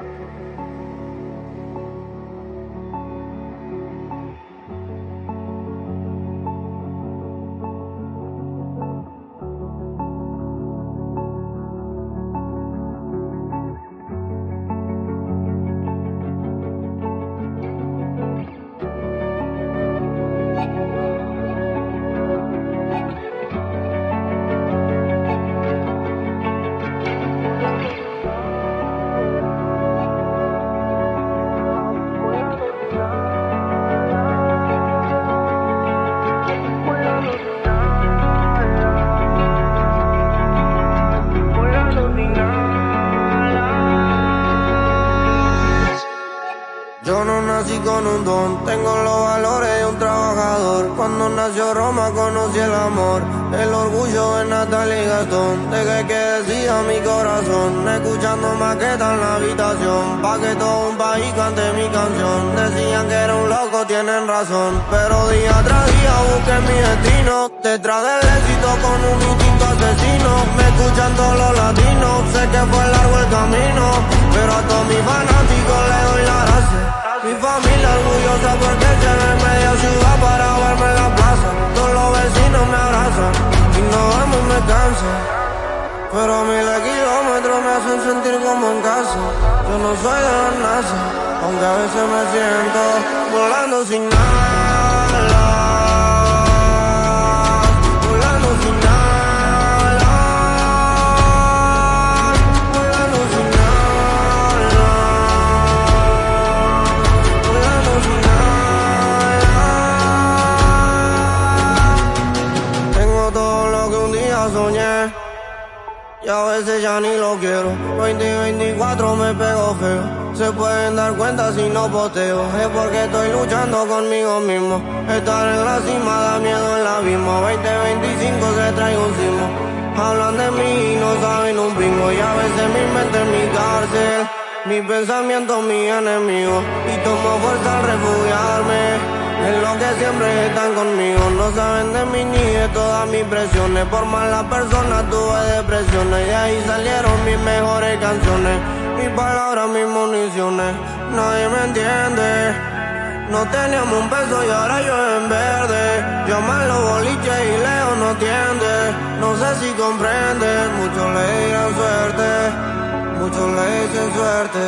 うん。Con un don, tengo los valores de un trabajador. Cuando nació Roma conocí el amor, el orgullo de Natalia y Gastón. Dejé que decía mi corazón, escuchando maqueta en la habitación. Pa' que todo un país cante mi canción. Decían que era un loco, tienen razón. Pero día tras día busqué mi destino. Detrás del Pero miles kilómetros me hacen sentir como en casa. Yo no soy de la NASA, aunque a veces me siento volando sin nada. Y a veces ya ni lo quiero. 2024 me pego feo. Se pueden dar cuenta si no poteo. Es porque estoy luchando conmigo mismo. Estar en la cima da miedo en la abismo. 2025 se trae un sismo. Hablan de mí y no saben un pingo. Y a veces mi mente es mi cárcel. Mis pensamientos, mis enemigos. Y tomo fuerza al refugiarme. En lo que siempre están conmigo, no saben de mí ni de todas mis presiones. Por malas personas tuve depresiones y ahí salieron mis mejores canciones. Mis palabras, mis municiones, nadie me entiende. No teníamos un peso y ahora yo en verde. Más los boliches y Leo no entiende. No sé si comprende, muchos le dirán suerte, muchos le dicen suerte.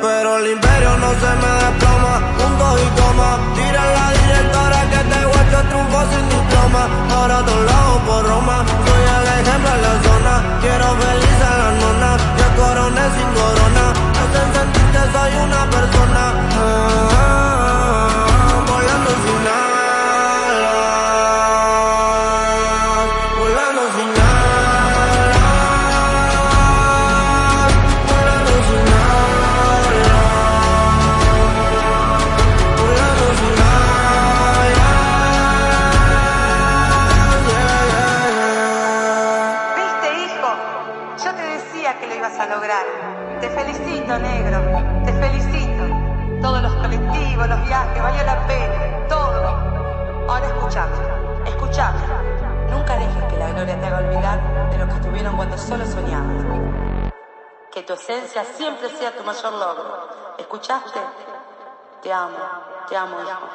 Pero el imperio no se me desploma, punto y coma. Tira la directora que te guacho triunfo sin diploma. Ahora todos lados por Roma, soy el ejemplo en la zona. Quiero feliz a la nona, yo coroné sin corona. Hacen sentir que soy una persona. Que lo ibas a lograr. Te felicito, negro. Te felicito. Todos los colectivos, los viajes, valió la pena. Todo. Ahora escuchame. Escuchame. Nunca dejes que la gloria te haga olvidar de lo que estuvieron cuando solo soñabas. Que tu esencia siempre sea tu mayor logro. ¿Escuchaste? Te amo. Te amo, hijo.